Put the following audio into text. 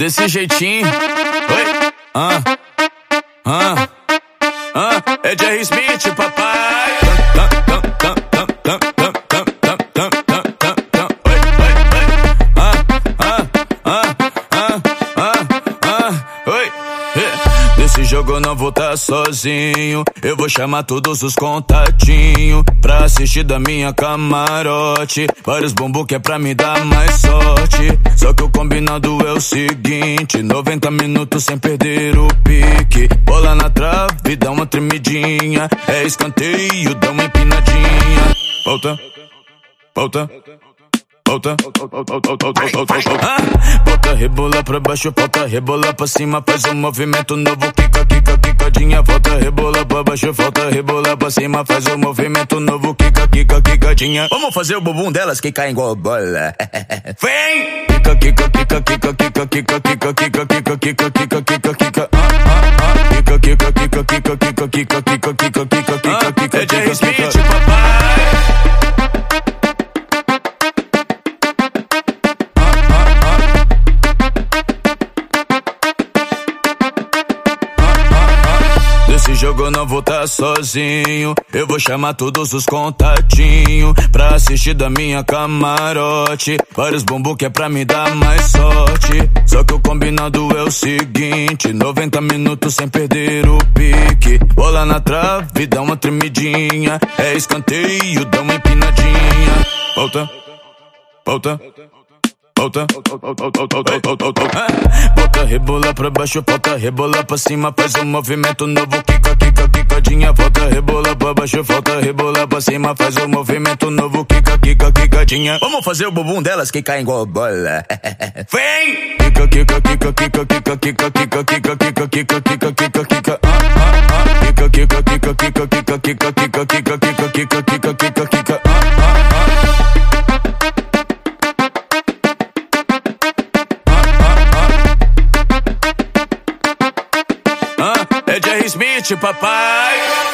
desse jeitinho. Oi, ah, ah, ah, é Jerry Smith, papai. Nesse jogo eu não vou tá sozinho. Eu vou chamar todos os contatinhos pra assistir da minha camarote. Vários bumbum que é pra me dar mais sorte. Só que o combinado é o seguinte: 90 minutos sem perder o pique. Bola na trave, dá uma tremidinha. É escanteio, dá uma empinadinha. Volta, volta. Volta, ah, rebola pra baixo, volta, rebola pra cima, faz um movimento novo, quica, quica, quicadinha, volta, rebola pra baixo, volta, rebola pra cima, faz um movimento novo, quica, quica, quicadinha. Vamos fazer o bumbum delas que caem igual bola. Vem! Quica, quica, quica, quica, quica, quica, quica, quica, quica, quica, quica, quica, quica, ah, ah, ah, quica, quica, quica, quica, quica, quica, quica, quica, quica, quica, quica, é Jay Eu não vou tá sozinho. Eu vou chamar todos os contatinhos pra assistir da minha camarote. Vários bumbum que é pra me dar mais sorte. Só que o combinado é o seguinte: 90 minutos sem perder o pique. Bola na trave, dá uma tremidinha. É escanteio, dá uma empinadinha. Volta, volta. Volta, volta, rebola pra baixo, volta, rebola pra cima, faz um movimento novo, quica, quica, quicadinha, volta, rebola pra baixo, volta, rebola pra cima, faz um movimento novo, quica, quica, quicadinha. Vamos fazer o bumbum delas que caem igual bola. Vem! Quica, quica, quica, quica, quica, quica, quica, quica, quica, quica, quica, quica, quica, ah, ah, ah, quica, quica, quica, quica, quica, quica, quica, quica, quica, quica, quica, quica, quica, your Popeye.